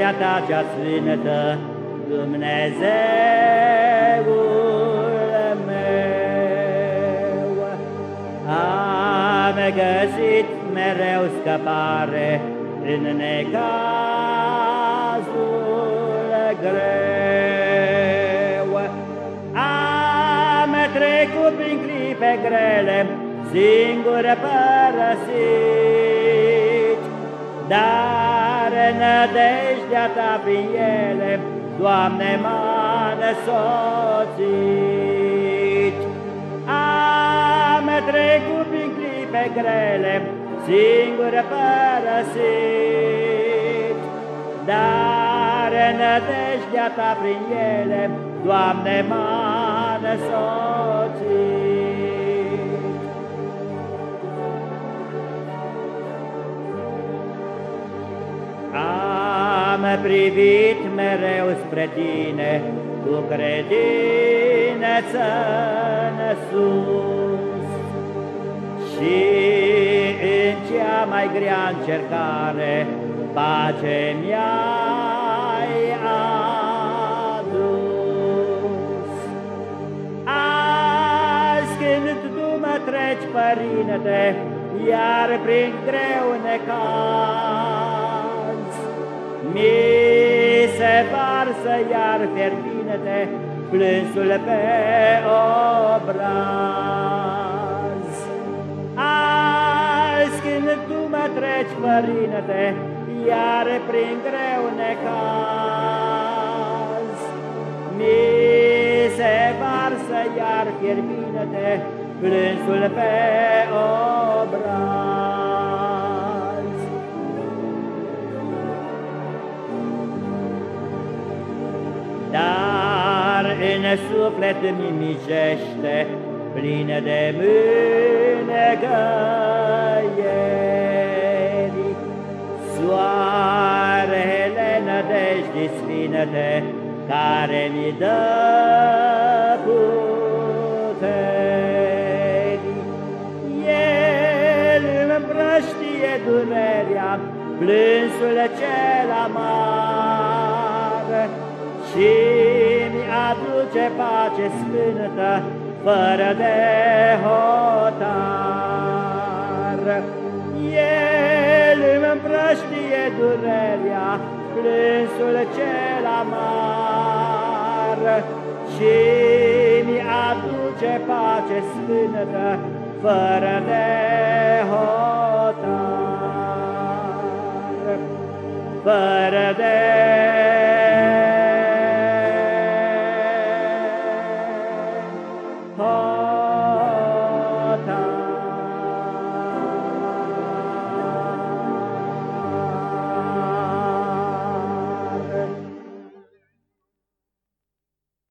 Biserica ta cea sfântă, Dumnezeul meu. Am găsit mereu scăpare în necazul greu. Am trecut prin clipe grele, singur părăsit, dar nădejdea ta prin ele, Doamne, m-a năsoțit. Am trecut prin clipe grele, singur părăsit, dar nădejdea ta prin ele, Doamne, m-a Am privit mereu spre tine cu credință în sus și în cea mai grea încercare pace mi-ai adus. Azi când tu mă treci, Părinte, iar prin greu necaz, mi se varsă iar fierbinte plânsul pe obraz. Azi când tu mă treci, Părinte, iar prin greu necaz, mi se varsă iar fierbinte plânsul pe obraz. Dar în suflet mi mijește plină de mânegăieri. Soarele nădejdii sfinete care mi dă puteri. El îmi împrăștie durerea, plânsul cel amar, și mi aduce pace sfântă, fără de hotar. El îmi împrăștie durerea, plânsul cel amar, și mi aduce pace sfântă, fără de hotar. Fără de Oh.